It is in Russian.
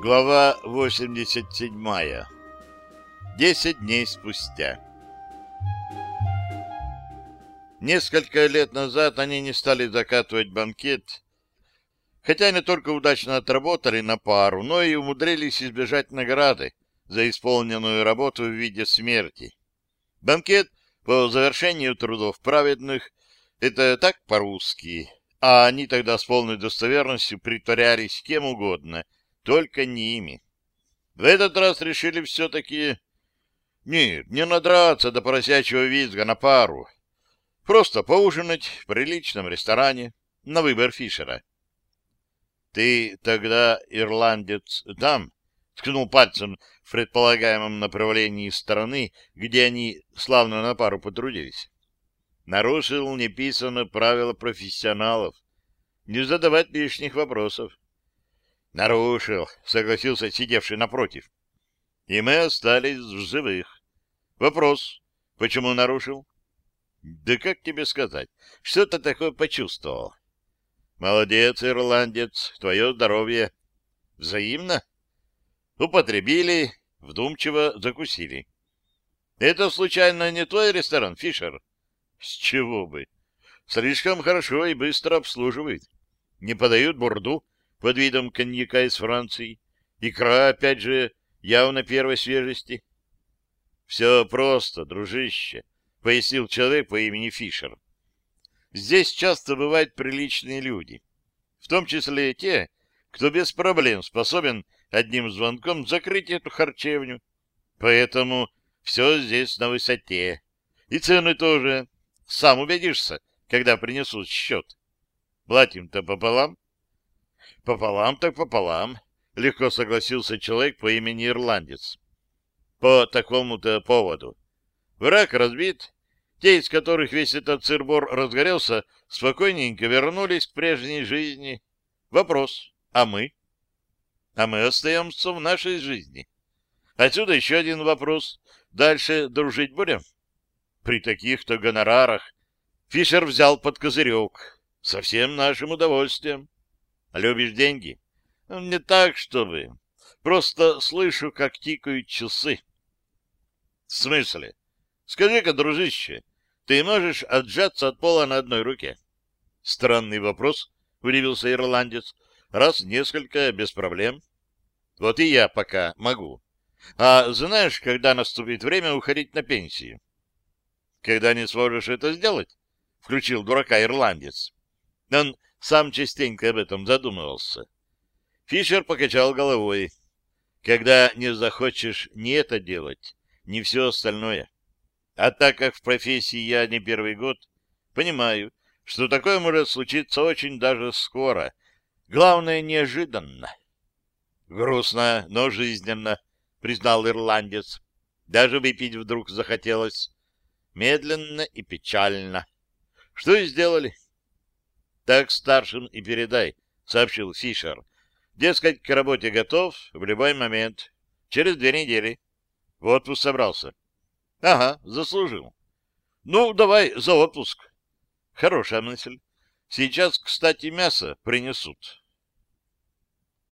Глава 87. Десять дней спустя. Несколько лет назад они не стали закатывать банкет, хотя не только удачно отработали на пару, но и умудрились избежать награды за исполненную работу в виде смерти. Банкет по завершению трудов праведных — это так по-русски, а они тогда с полной достоверностью притворялись кем угодно, только не ими. В этот раз решили все-таки... Нет, не надраться до поросячьего визга на пару. Просто поужинать в приличном ресторане на выбор Фишера. Ты тогда, ирландец, там? Ткнул пальцем в предполагаемом направлении стороны, где они славно на пару потрудились нарушил неписанное правило профессионалов не задавать лишних вопросов. Нарушил, согласился сидевший напротив. И мы остались в живых. Вопрос, почему нарушил? Да как тебе сказать, что-то такое почувствовал. Молодец, ирландец, твое здоровье. Взаимно? Употребили, вдумчиво закусили. Это, случайно, не твой ресторан, Фишер? С чего бы? Слишком хорошо и быстро обслуживают. Не подают бурду под видом коньяка из Франции. Икра, опять же, явно первой свежести. Все просто, дружище, — пояснил человек по имени Фишер. Здесь часто бывают приличные люди, в том числе и те, кто без проблем способен одним звонком закрыть эту харчевню. Поэтому все здесь на высоте. И цены тоже сам убедишься, когда принесут счет. Платим-то пополам? Пополам так пополам, легко согласился человек по имени Ирландец. По такому-то поводу. Враг разбит, те, из которых весь этот цирбор разгорелся, спокойненько вернулись к прежней жизни. Вопрос, а мы? А мы остаемся в нашей жизни. Отсюда еще один вопрос. Дальше дружить будем? — при таких-то гонорарах Фишер взял под козырек. Со всем нашим удовольствием. Любишь деньги? Не так, чтобы. Просто слышу, как тикают часы. В смысле? Скажи-ка, дружище, ты можешь отжаться от пола на одной руке? Странный вопрос, удивился ирландец. Раз несколько, без проблем. Вот и я пока могу. А знаешь, когда наступит время уходить на пенсию? когда не сможешь это сделать? — включил дурака ирландец. Он сам частенько об этом задумывался. Фишер покачал головой. Когда не захочешь ни это делать, ни все остальное. А так как в профессии я не первый год, понимаю, что такое может случиться очень даже скоро. Главное, неожиданно. Грустно, но жизненно, признал ирландец. Даже выпить вдруг захотелось медленно и печально. Что и сделали. Так старшим и передай, сообщил Фишер. Дескать, к работе готов в любой момент. Через две недели. В отпуск собрался. Ага, заслужил. Ну, давай за отпуск. Хорошая мысль. Сейчас, кстати, мясо принесут.